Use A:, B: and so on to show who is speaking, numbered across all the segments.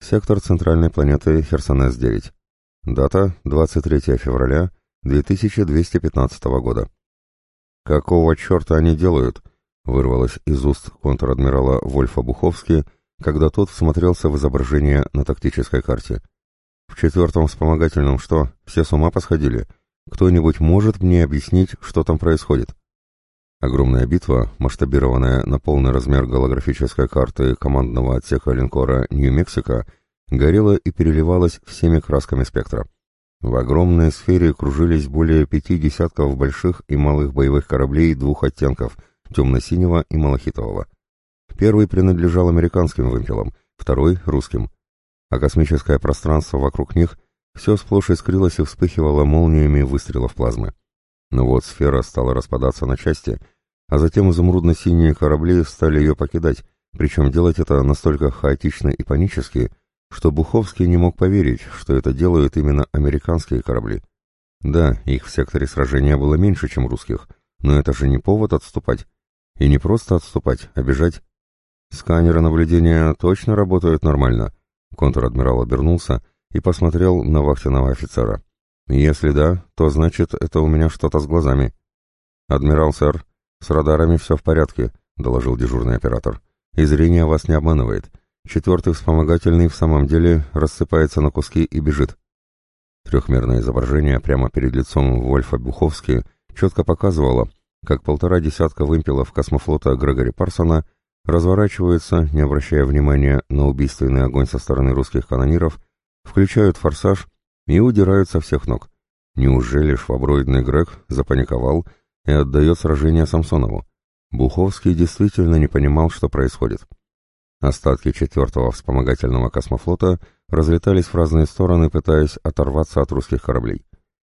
A: Сектор центральной планеты Херсонес-9. Дата 23 февраля 2215 года. «Какого черта они делают?» — вырвалось из уст контр-адмирала Вольфа Буховски, когда тот всмотрелся в изображение на тактической карте. «В четвертом вспомогательном что, все с ума посходили? Кто-нибудь может мне объяснить, что там происходит?» Огромная битва, масштабированная на полный размер голографической карты командного отсека линкора «Нью-Мексико», горела и переливалась всеми красками спектра. В огромной сфере кружились более пяти десятков больших и малых боевых кораблей двух оттенков – темно-синего и малахитового. Первый принадлежал американским вымпелам, второй – русским. А космическое пространство вокруг них все сплошь искрилось и вспыхивало молниями выстрелов плазмы. Но вот сфера стала распадаться на части, а затем изумрудно-синие корабли стали ее покидать, причем делать это настолько хаотично и панически, что Буховский не мог поверить, что это делают именно американские корабли. Да, их в секторе сражения было меньше, чем русских, но это же не повод отступать. И не просто отступать, а бежать. Сканеры наблюдения точно работают нормально. Контр-адмирал обернулся и посмотрел на вахтенного офицера. «Если да, то значит, это у меня что-то с глазами». «Адмирал, сэр, с радарами все в порядке», — доложил дежурный оператор. «И зрение вас не обманывает. Четвертый вспомогательный в самом деле рассыпается на куски и бежит». Трехмерное изображение прямо перед лицом Вольфа Буховски четко показывало, как полтора десятка вымпелов космофлота Грегори Парсона разворачиваются, не обращая внимания на убийственный огонь со стороны русских канониров, включают форсаж и удирают со всех ног. Неужели шваброидный Грег запаниковал и отдает сражение Самсонову? Буховский действительно не понимал, что происходит. Остатки четвертого вспомогательного космофлота разлетались в разные стороны, пытаясь оторваться от русских кораблей.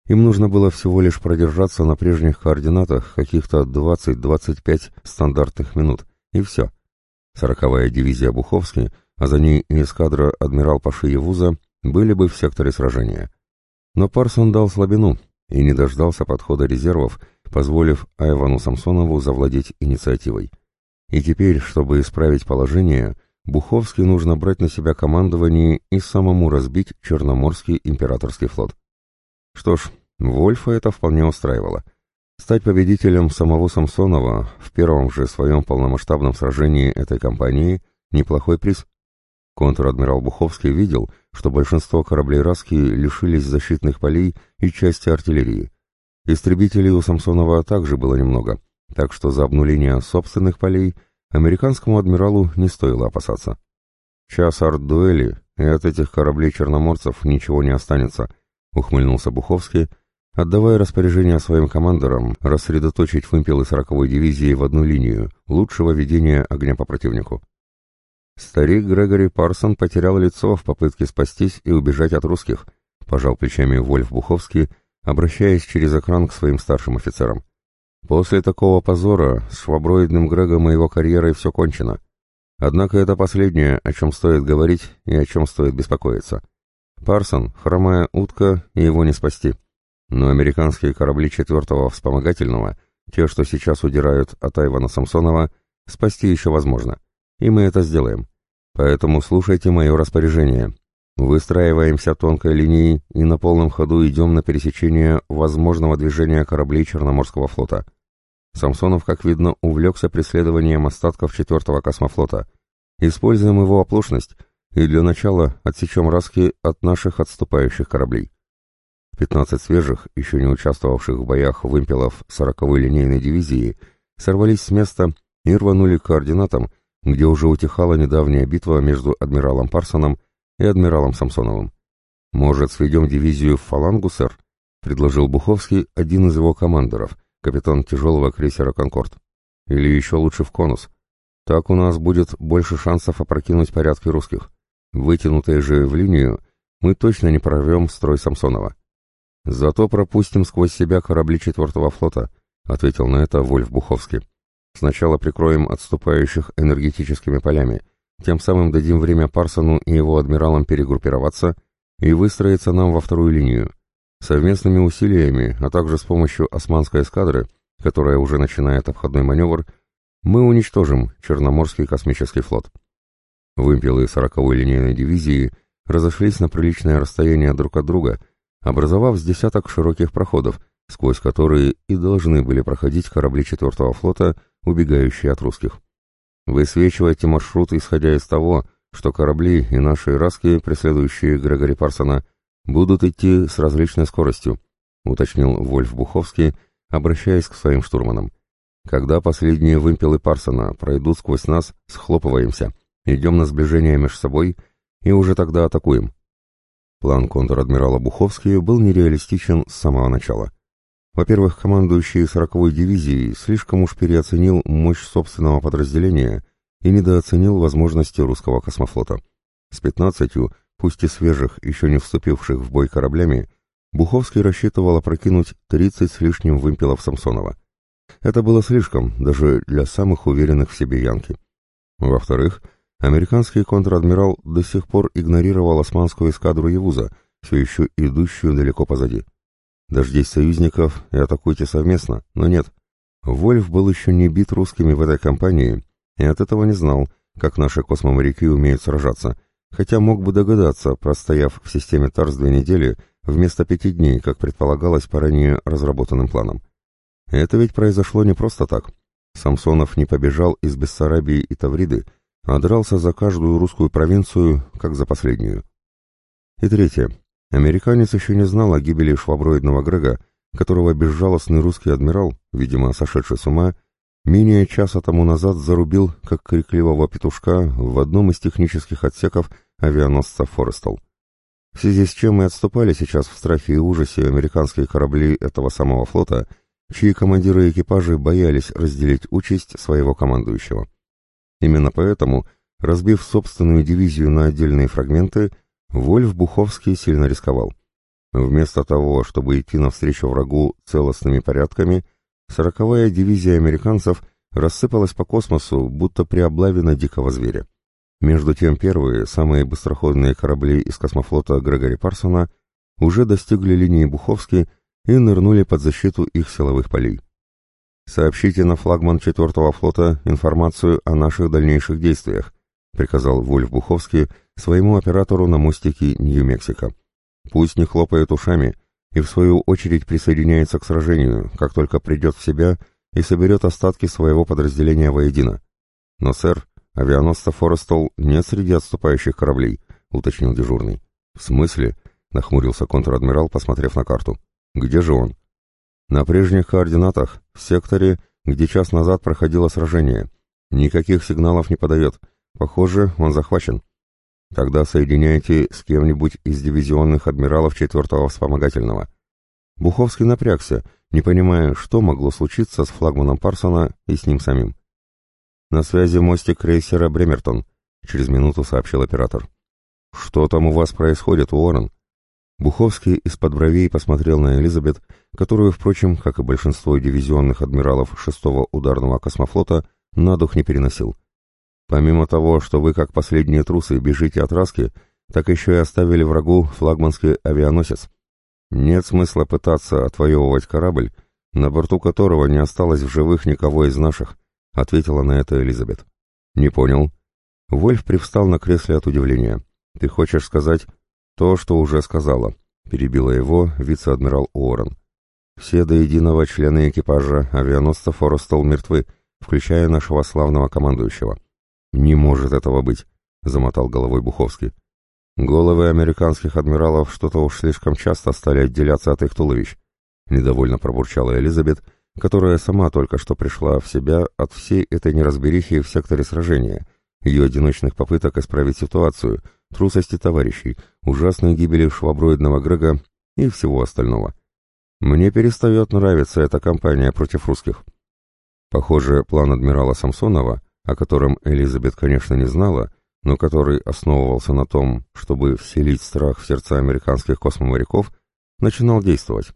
A: Им нужно было всего лишь продержаться на прежних координатах каких-то 20-25 стандартных минут, и все. Сороковая дивизия Буховский, а за ней и эскадра адмирал Паши Евуза были бы в секторе сражения. Но Парсон дал слабину и не дождался подхода резервов, позволив Айвану Самсонову завладеть инициативой. И теперь, чтобы исправить положение, Буховский нужно брать на себя командование и самому разбить Черноморский императорский флот. Что ж, Вольфа это вполне устраивало. Стать победителем самого Самсонова в первом же своем полномасштабном сражении этой кампании – неплохой приз. Контр-адмирал Буховский видел, что большинство кораблей Раски лишились защитных полей и части артиллерии. Истребителей у Самсонова также было немного, так что за обнуление собственных полей американскому адмиралу не стоило опасаться. Час арт-дуэли, и от этих кораблей черноморцев ничего не останется, ухмыльнулся Буховский, отдавая распоряжение своим командорам рассредоточить вымпелы 40-й дивизии в одну линию, лучшего ведения огня по противнику. Старик Грегори Парсон потерял лицо в попытке спастись и убежать от русских, пожал плечами Вольф Буховский, обращаясь через экран к своим старшим офицерам. После такого позора с шваброидным Грегом и его карьерой все кончено. Однако это последнее, о чем стоит говорить и о чем стоит беспокоиться. Парсон, хромая утка, и его не спасти. Но американские корабли четвертого вспомогательного, те, что сейчас удирают от Айвана Самсонова, спасти еще возможно. И мы это сделаем. Поэтому слушайте мое распоряжение. Выстраиваемся тонкой линией и на полном ходу идем на пересечение возможного движения кораблей Черноморского флота. Самсонов, как видно, увлекся преследованием остатков четвертого космофлота. Используем его оплошность и для начала отсечем раски от наших отступающих кораблей. 15 свежих, еще не участвовавших в боях вымпелов 40-й линейной дивизии, сорвались с места и рванули к координатам, где уже утихала недавняя битва между адмиралом Парсоном и адмиралом Самсоновым. «Может, сведем дивизию в фалангу, сэр?» — предложил Буховский, один из его командоров, капитан тяжелого крейсера «Конкорд». «Или еще лучше в конус. Так у нас будет больше шансов опрокинуть порядки русских. Вытянутые же в линию, мы точно не прорвем строй Самсонова. Зато пропустим сквозь себя корабли четвертого флота, ответил на это Вольф Буховский. Сначала прикроем отступающих энергетическими полями, тем самым дадим время Парсону и его адмиралам перегруппироваться и выстроиться нам во вторую линию. Совместными усилиями, а также с помощью османской эскадры, которая уже начинает обходной маневр, мы уничтожим Черноморский космический флот. Вымпелы 40-й линейной дивизии разошлись на приличное расстояние друг от друга, образовав с десяток широких проходов, сквозь которые и должны были проходить корабли 4-го флота, убегающие от русских. Высвечивайте маршрут, исходя из того, что корабли и наши раски, преследующие Грегори Парсона, будут идти с различной скоростью, уточнил Вольф Буховский, обращаясь к своим штурманам. Когда последние вымпелы Парсона пройдут сквозь нас, схлопываемся, идем на сближение между собой и уже тогда атакуем. План контр-адмирала Буховский был нереалистичен с самого начала. Во-первых, командующий 40-й дивизией слишком уж переоценил мощь собственного подразделения и недооценил возможности русского космофлота. С 15, пусть и свежих, еще не вступивших в бой кораблями, Буховский рассчитывал опрокинуть 30 с лишним вымпелов Самсонова. Это было слишком, даже для самых уверенных в себе янки. Во-вторых, американский контр-адмирал до сих пор игнорировал османскую эскадру Евуза, все еще идущую далеко позади. Дождись союзников и атакуйте совместно, но нет. Вольф был еще не бит русскими в этой кампании и от этого не знал, как наши космоморяки умеют сражаться, хотя мог бы догадаться, простояв в системе ТАРС две недели, вместо пяти дней, как предполагалось по ранее разработанным планам. Это ведь произошло не просто так. Самсонов не побежал из Бессарабии и Тавриды, а дрался за каждую русскую провинцию, как за последнюю. И третье. Американец еще не знал о гибели шваброидного Грега, которого безжалостный русский адмирал, видимо, сошедший с ума, менее часа тому назад зарубил, как крикливого петушка, в одном из технических отсеков авианосца «Форестал». В связи с чем и отступали сейчас в страхе и ужасе американские корабли этого самого флота, чьи командиры экипажи боялись разделить участь своего командующего. Именно поэтому, разбив собственную дивизию на отдельные фрагменты, Вольф Буховский сильно рисковал. Вместо того, чтобы идти навстречу врагу целостными порядками, сороковая дивизия американцев рассыпалась по космосу, будто при облаве на дикого зверя. Между тем первые, самые быстроходные корабли из космофлота Грегори Парсона уже достигли линии Буховски и нырнули под защиту их силовых полей. «Сообщите на флагман четвертого флота информацию о наших дальнейших действиях», приказал Вольф Буховский своему оператору на мостике Нью-Мексико. Пусть не хлопает ушами и в свою очередь присоединяется к сражению, как только придет в себя и соберет остатки своего подразделения воедино. Но, сэр, авианосца Форестол нет среди отступающих кораблей, уточнил дежурный. В смысле? нахмурился контр-адмирал, посмотрев на карту. Где же он? На прежних координатах, в секторе, где час назад проходило сражение. Никаких сигналов не подает. Похоже, он захвачен. Тогда соединяйте с кем-нибудь из дивизионных адмиралов четвертого вспомогательного. Буховский напрягся, не понимая, что могло случиться с флагманом Парсона и с ним самим. «На связи мостик крейсера «Бремертон», — через минуту сообщил оператор. «Что там у вас происходит, Уоррен?» Буховский из-под бровей посмотрел на Элизабет, которую, впрочем, как и большинство дивизионных адмиралов шестого ударного космофлота, на дух не переносил. Помимо того, что вы, как последние трусы, бежите от Раски, так еще и оставили врагу флагманский авианосец. Нет смысла пытаться отвоевывать корабль, на борту которого не осталось в живых никого из наших, — ответила на это Элизабет. Не понял. Вольф привстал на кресле от удивления. Ты хочешь сказать то, что уже сказала, — перебила его вице-адмирал Уоррен. Все до единого члены экипажа авианосца Форестол мертвы, включая нашего славного командующего. «Не может этого быть», — замотал головой Буховский. «Головы американских адмиралов что-то уж слишком часто стали отделяться от их туловищ», — недовольно пробурчала Элизабет, которая сама только что пришла в себя от всей этой неразберихи в секторе сражения, ее одиночных попыток исправить ситуацию, трусости товарищей, ужасной гибели шваброидного Грега и всего остального. Мне перестает нравиться эта кампания против русских. Похоже, план адмирала Самсонова — о котором Элизабет, конечно, не знала, но который основывался на том, чтобы вселить страх в сердца американских космоморяков, начинал действовать.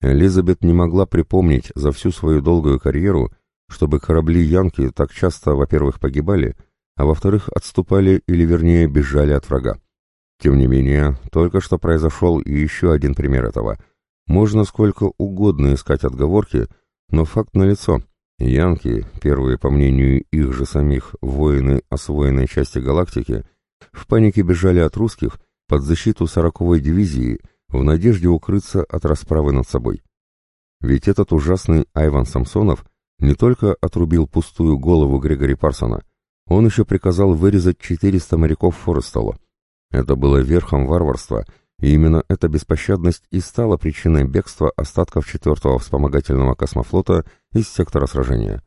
A: Элизабет не могла припомнить за всю свою долгую карьеру, чтобы корабли Янки так часто, во-первых, погибали, а во-вторых, отступали или, вернее, бежали от врага. Тем не менее, только что произошел и еще один пример этого. Можно сколько угодно искать отговорки, но факт налицо. Янки, первые, по мнению их же самих, воины освоенной части галактики, в панике бежали от русских под защиту сороковой дивизии в надежде укрыться от расправы над собой. Ведь этот ужасный Айван Самсонов не только отрубил пустую голову Грегори Парсона, он еще приказал вырезать 400 моряков Форестала. Это было верхом варварства, и именно эта беспощадность и стала причиной бегства остатков 4-го вспомогательного космофлота из сектора сражения.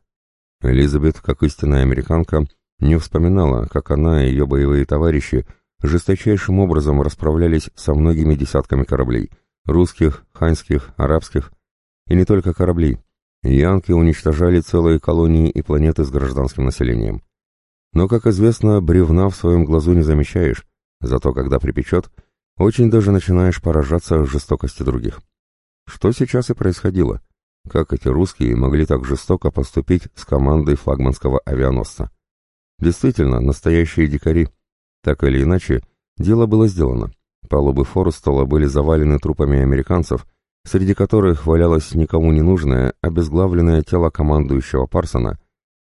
A: Элизабет, как истинная американка, не вспоминала, как она и ее боевые товарищи жесточайшим образом расправлялись со многими десятками кораблей — русских, ханьских, арабских, и не только кораблей. Янки уничтожали целые колонии и планеты с гражданским населением. Но, как известно, бревна в своем глазу не замечаешь, зато когда припечет, очень даже начинаешь поражаться жестокости других. Что сейчас и происходило. Как эти русские могли так жестоко поступить с командой флагманского авианосца? Действительно, настоящие дикари. Так или иначе, дело было сделано. Палубы Форстола были завалены трупами американцев, среди которых валялось никому не нужное, обезглавленное тело командующего Парсона,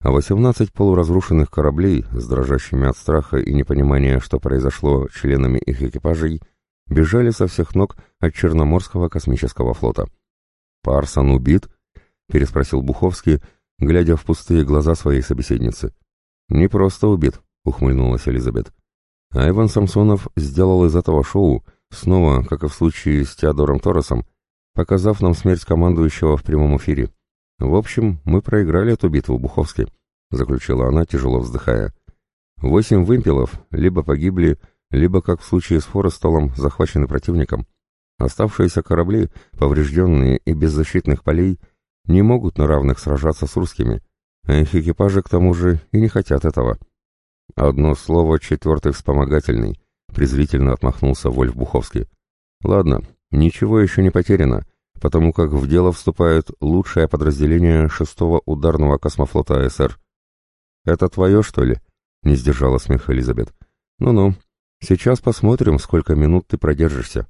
A: а 18 полуразрушенных кораблей, с дрожащими от страха и непонимания, что произошло членами их экипажей, бежали со всех ног от Черноморского космического флота. «Парсон убит?» — переспросил Буховский, глядя в пустые глаза своей собеседницы. «Не просто убит», — ухмыльнулась Элизабет. Айван Самсонов сделал из этого шоу, снова, как и в случае с Теодором Торресом, показав нам смерть командующего в прямом эфире. «В общем, мы проиграли эту битву, Буховски», — заключила она, тяжело вздыхая. «Восемь вымпелов либо погибли, либо, как в случае с Форестолом, захвачены противником. Оставшиеся корабли, поврежденные и без защитных полей, не могут на равных сражаться с русскими, а их экипажи, к тому же, и не хотят этого». «Одно слово, четвертый вспомогательный», — презрительно отмахнулся Вольф Буховский. «Ладно, Ничего еще не потеряно, потому как в дело вступает лучшее подразделение шестого ударного космофлота СР. «Это твое, что ли?» — не сдержала смех Элизабет. «Ну-ну, сейчас посмотрим, сколько минут ты продержишься».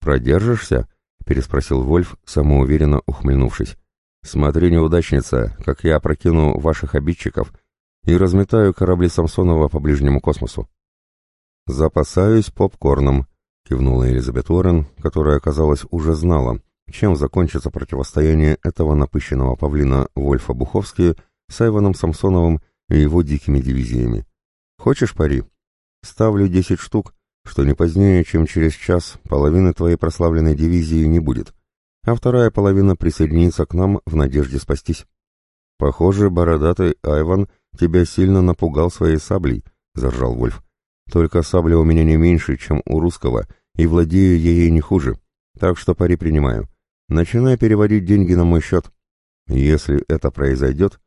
A: «Продержишься?» — переспросил Вольф, самоуверенно ухмыльнувшись. «Смотри, неудачница, как я опрокину ваших обидчиков и разметаю корабли Самсонова по ближнему космосу». «Запасаюсь попкорном», кивнула Элизабет Уоррен, которая, казалось, уже знала, чем закончится противостояние этого напыщенного павлина Вольфа Буховски с Айваном Самсоновым и его дикими дивизиями. «Хочешь пари? Ставлю десять штук, что не позднее, чем через час половины твоей прославленной дивизии не будет, а вторая половина присоединится к нам в надежде спастись. Похоже, бородатый Айван тебя сильно напугал своей саблей», — заржал Вольф. «Только сабля у меня не меньше, чем у русского, и владею я ей не хуже, так что пари принимаю. Начинай переводить деньги на мой счет. Если это произойдет,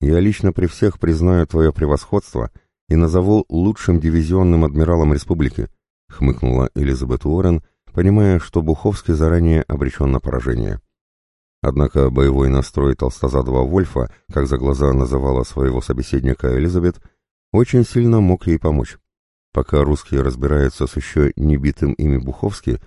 A: я лично при всех признаю твое превосходство и назову лучшим дивизионным адмиралом республики», — хмыкнула Элизабет Уоррен, понимая, что Буховский заранее обречен на поражение. Однако боевой настрой толстозадого Вольфа, как за глаза называла своего собеседника Элизабет, очень сильно мог ей помочь. Пока русские разбираются с еще не битым ими Буховски,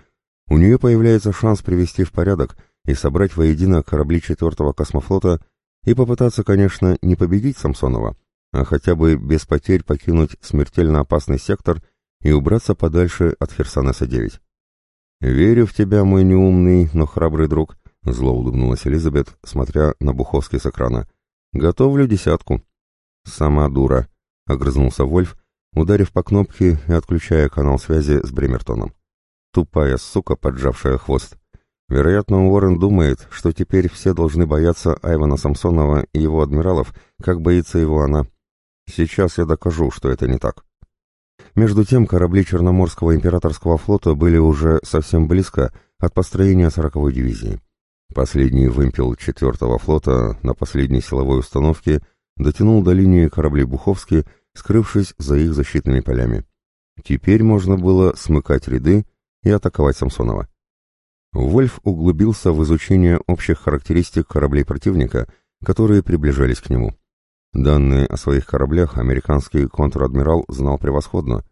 A: у нее появляется шанс привести в порядок и собрать воедино корабли четвертого космофлота и попытаться, конечно, не победить Самсонова, а хотя бы без потерь покинуть смертельно опасный сектор и убраться подальше от Херсонеса-9. «Верю в тебя, мой неумный, но храбрый друг», — зло улыбнулась Элизабет, смотря на Буховский с экрана. «Готовлю десятку». «Сама дура», — огрызнулся Вольф, ударив по кнопке и отключая канал связи с Бремертоном. Тупая сука, поджавшая хвост. Вероятно, Уоррен думает, что теперь все должны бояться Айвана Самсонова и его адмиралов, как боится его она. Сейчас я докажу, что это не так. Между тем, корабли Черноморского императорского флота были уже совсем близко от построения сороковой дивизии. Последний вымпел четвертого флота на последней силовой установке дотянул до линии кораблей Буховски скрывшись за их защитными полями. Теперь можно было смыкать ряды и атаковать Самсонова. Вольф углубился в изучение общих характеристик кораблей противника, которые приближались к нему. Данные о своих кораблях американский контр-адмирал знал превосходно,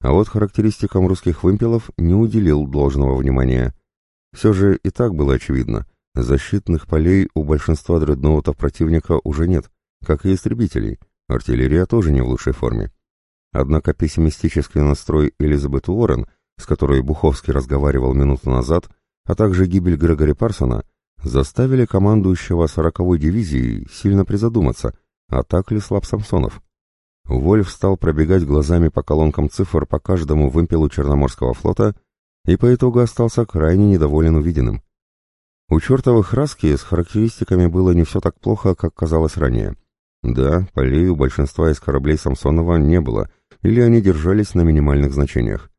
A: а вот характеристикам русских вымпелов не уделил должного внимания. Все же и так было очевидно, защитных полей у большинства дредноутов противника уже нет, как и истребителей, артиллерия тоже не в лучшей форме. Однако пессимистический настрой Элизабет Уоррен, с которой Буховский разговаривал минуту назад, а также гибель Грегори Парсона, заставили командующего 40-й дивизией сильно призадуматься, а так ли слаб Самсонов. Вольф стал пробегать глазами по колонкам цифр по каждому вымпелу Черноморского флота и по итогу остался крайне недоволен увиденным. У чертовых Раски с характеристиками было не все так плохо, как казалось ранее. Да, полей у большинства из кораблей Самсонова не было, или они держались на минимальных значениях.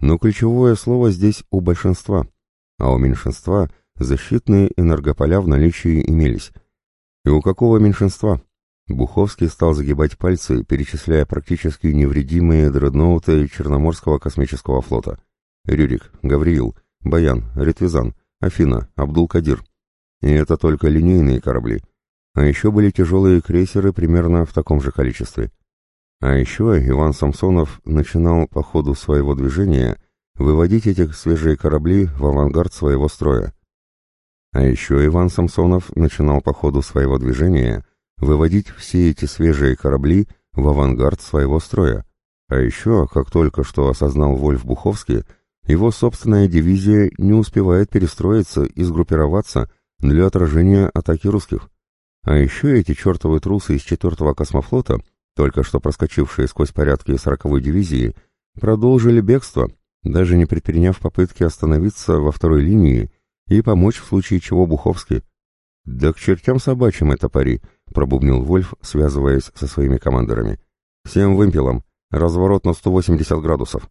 A: Но ключевое слово здесь «у большинства», а у меньшинства защитные энергополя в наличии имелись. И у какого меньшинства? Буховский стал загибать пальцы, перечисляя практически невредимые дредноуты Черноморского космического флота. Рюрик, Гавриил, Баян, Ретвизан, Афина, Абдул-Кадир. И это только линейные корабли. А еще были тяжелые крейсеры примерно в таком же количестве. А еще Иван Самсонов начинал по ходу своего движения выводить эти свежие корабли в авангард своего строя. А еще Иван Самсонов начинал по ходу своего движения выводить все эти свежие корабли в авангард своего строя. А еще, как только что осознал Вольф Буховский, его собственная дивизия не успевает перестроиться и сгруппироваться для отражения атаки русских. А еще эти чертовы трусы из 4-го космофлота, только что проскочившие сквозь порядки 40-й дивизии, продолжили бегство, даже не предприняв попытки остановиться во второй линии и помочь в случае чего Буховски. «Да к чертям собачьим это пари», — пробубнил Вольф, связываясь со своими командорами. «Всем вымпелам. Разворот на 180 градусов».